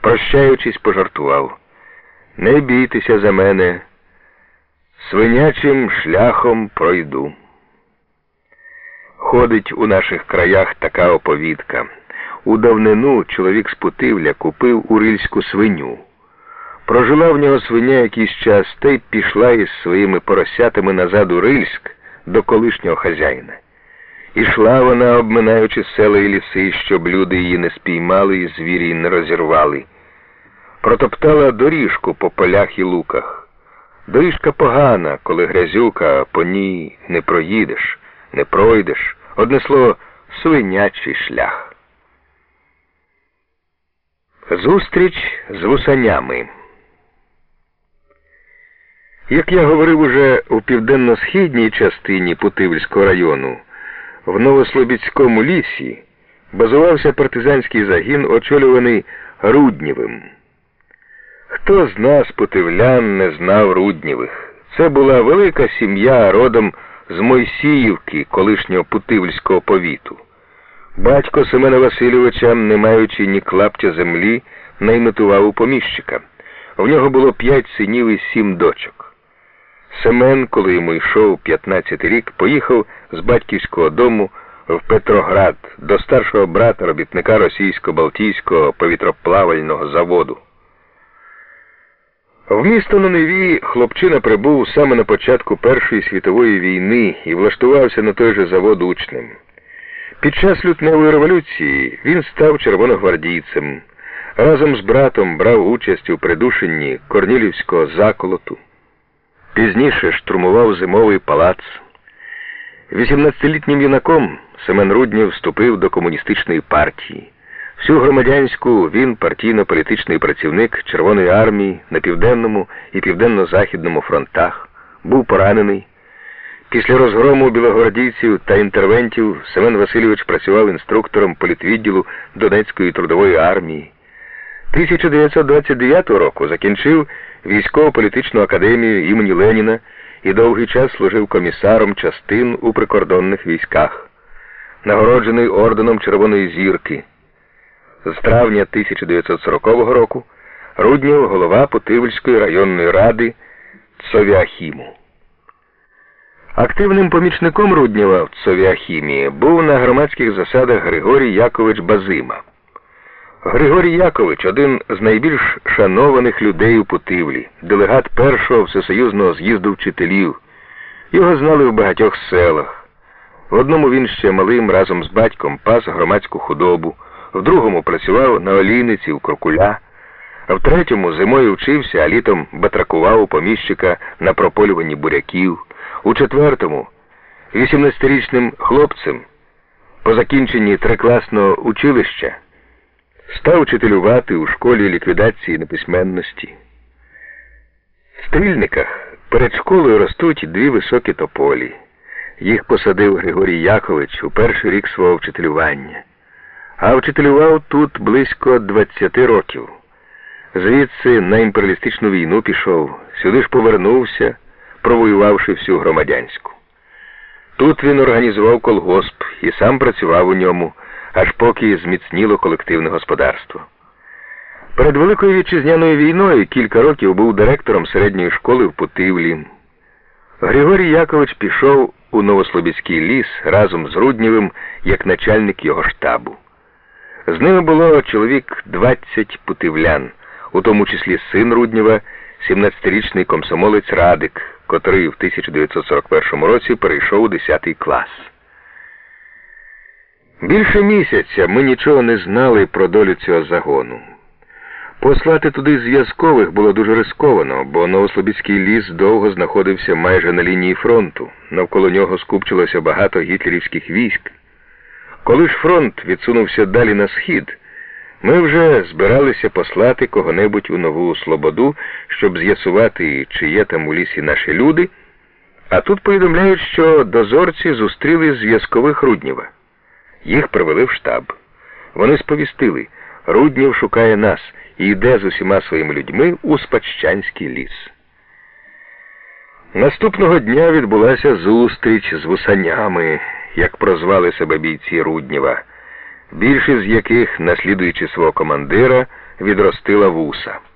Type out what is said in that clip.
Прощаючись, пожартував. Не бійтеся за мене, свинячим шляхом пройду. Ходить у наших краях така оповідка. У давнину чоловік з Путивля купив урильську свиню. Прожила в нього свиня якийсь час та й пішла із своїми поросятами назад у Рильськ до колишнього хазяїна. Ішла вона, обминаючи села і ліси, щоб люди її не спіймали і звірі не розірвали. Протоптала доріжку по полях і луках. Доріжка погана, коли грязюка, по ній не проїдеш, не пройдеш. Одне слово, свинячий шлях. Зустріч з вусанями. Як я говорив уже у південно-східній частині Путивльського району, в Новослобідському лісі базувався партизанський загін, очолюваний Руднєвим. Хто з нас, путивлян, не знав Руднєвих? Це була велика сім'я родом з Мойсіївки, колишнього Путивльського повіту. Батько Семена Васильовича, не маючи ні клаптя землі, найметував у поміщика. В нього було п'ять синів і сім дочок. Семен, коли йому йшов 15 рік, поїхав з батьківського дому в Петроград до старшого брата робітника російсько-балтійського повітроплавального заводу. В місто на Неві хлопчина прибув саме на початку Першої світової війни і влаштувався на той же завод учнем. Під час лютневої революції він став червоногвардійцем. Разом з братом брав участь у придушенні Корнілівського заколоту. Пізніше штурмував зимовий палац. 18-літнім юнаком Семен Руднів вступив до комуністичної партії. Всю громадянську він партійно-політичний працівник Червоної армії на південному і південно-західному фронтах, був поранений. Після розгрому білогвардійців та інтервентів Семен Васильович працював інструктором політвідділу Донецької трудової армії. 1929 року закінчив військово-політичну академію імені Леніна і довгий час служив комісаром частин у прикордонних військах, нагороджений орденом Червоної зірки. З травня 1940 року Руднєв голова Путивльської районної ради Цовіахіму. Активним помічником Руднєва в Цовіахімії був на громадських засадах Григорій Якович Базима. Григорій Якович один з найбільш шанованих людей у Путивлі, делегат першого всесоюзного з'їзду вчителів. Його знали в багатьох селах. В одному він ще малим разом з батьком пас громадську худобу, в другому працював на олійниці в Крокуля, а в третьому зимою вчився, а літом батракував у поміщика на прополюванні буряків, у четвертому 18-річним хлопцем по закінченні трикласного училища. Став вчителювати у школі ліквідації неписьменності. В стрільниках перед школою ростуть дві високі тополі. Їх посадив Григорій Якович у перший рік свого вчителювання, а вчителював тут близько 20 років. Звідси на імперіалістичну війну пішов, сюди ж повернувся, провоювавши всю громадянську. Тут він організував колгосп і сам працював у ньому аж поки зміцніло колективне господарство. Перед Великою вітчизняною війною кілька років був директором середньої школи в Путивлі. Григорій Якович пішов у Новослобідський ліс разом з Руднєвим як начальник його штабу. З ними було чоловік 20 путивлян, у тому числі син Руднєва, 17-річний комсомолець Радик, котрий в 1941 році перейшов у 10 клас. Більше місяця ми нічого не знали про долю цього загону. Послати туди зв'язкових було дуже рисковано, бо Новослобідський ліс довго знаходився майже на лінії фронту. Навколо нього скупчилося багато гітлерівських військ. Коли ж фронт відсунувся далі на схід, ми вже збиралися послати кого-небудь у нову Слободу, щоб з'ясувати, чи є там у лісі наші люди, а тут повідомляють, що дозорці зустріли зв'язкових Руднєва. Їх привели в штаб. Вони сповістили, Руднів шукає нас і йде з усіма своїми людьми у Спадщанський ліс. Наступного дня відбулася зустріч з вусанями, як прозвали себе бійці Руднєва, більшість з яких, наслідуючи свого командира, відростила вуса.